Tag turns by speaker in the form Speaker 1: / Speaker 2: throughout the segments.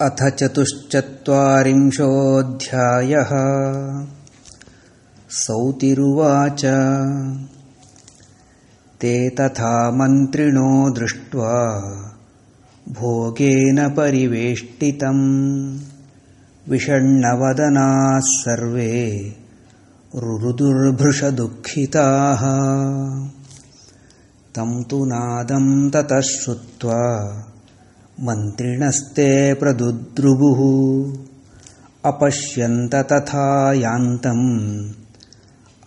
Speaker 1: अथ चतुश्चत्वारिंशोऽध्यायः। सौतिरुवाच। ते तथा मन्त्रिणो दृष्ट्वा भोगेन परिवेष्टितम्। विषण्णवदनाः सर्वे रुरुदुर्भृशदुःखिताः तं तु नादं ततः श्रुत्वा मन्त्रिणस्ते प्रदुद्रुवुः। अपश्यन्त तथा यान्तम्।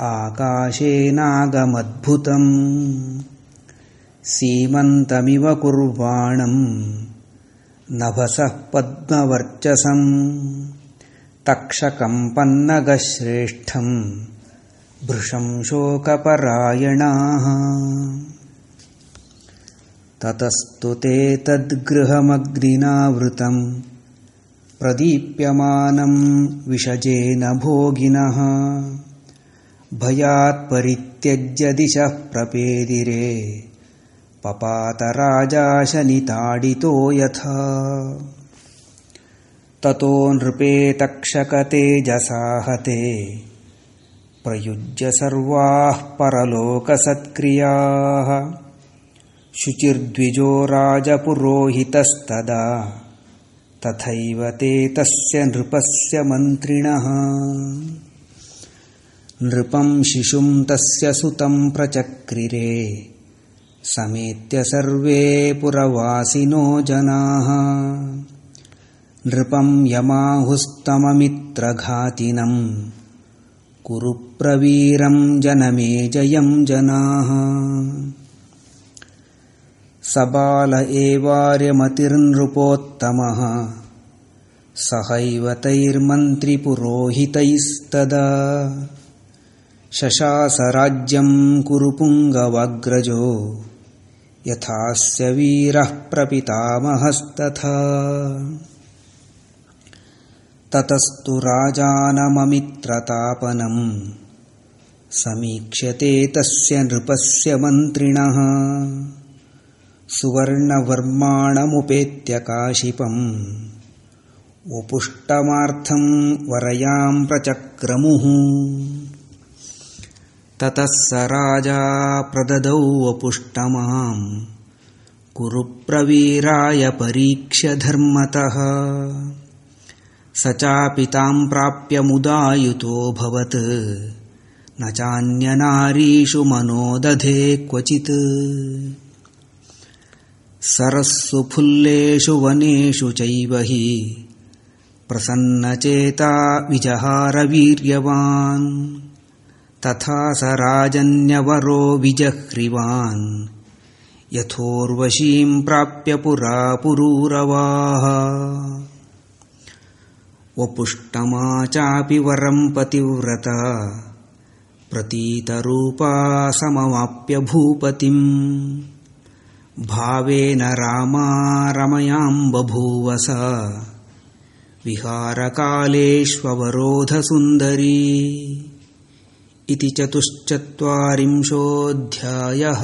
Speaker 1: आकाशेनागमद्भुतम् सीमन्तमिव कुर्वाणम्। नभसः पद्मवर्चसम्। तक्षकम्पन्नगश्रेष्ठम् भृशं शोकपरायणाः ततस्तु ते तद्गृहमग्निनावृतम् प्रदीप्यमानम् विषजेन भोगिनः। भयात्परित्यज्य दिशः प्रपेदिरे। पपातराजाशनिताडितो यथा। ततो नृपे तक्षकतेजसाहते प्रयुज्य सर्वाः परलोकसत्क्रियाः शुचिर्द्विजो राजपुरोहितस्तदा तथैव ते तस्य नृपस्य मन्त्रिणः। नृपम् शिशुम् तस्य सुतम् प्रचक्रिरे। समेत्य सर्वे पुरवासिनो जनाः। नृपम् यमाहुस्तममित्रघातिनम् प्रवीरम् जनमेजयम् जनाः सबाल एवार्यमतिर्नृपोत्तमः। सहैव तैर्मन्त्रिपुरोहितैस्तदा। शशासराज्यम् कुरु पुङ्गवग्रजो। यथास्य वीरः प्रपितामहस्तथा। ततस्तु राजानममित्रतापनम् समीक्ष्यते तस्य नृपस्य मन्त्रिणः सुवर्णवर्माणमुपेत्य काशिपम्। उपुष्टमार्थम् वरयाम् प्रचक्रमुः। ततः स राजा प्रददौ वपुष्टमाम्। कुरु प्रवीराय परीक्ष्य धर्मतः। स चापि ताम् प्राप्य मुदायुतोऽभवत् न चान्यनारीषु मनो दधे क्वचित् सरस्सु फुल्लेषु वनेषु चैव हि प्रसन्नचेता विजहारवीर्यवान्। तथा स राजन्यवरो विजह्रिवान्। यथोर्वशीम् प्राप्य पुरा पुरूरवाः। वपुष्टमा चापि वरम् पतिव्रता। प्रतीतरूपा समवाप्य भूपतिम् भावेन रामा रमयाम् बभूव सा विहारकालेष्ववरोधसुन्दरी। इति चतुश्चत्वारिंशोऽध्यायः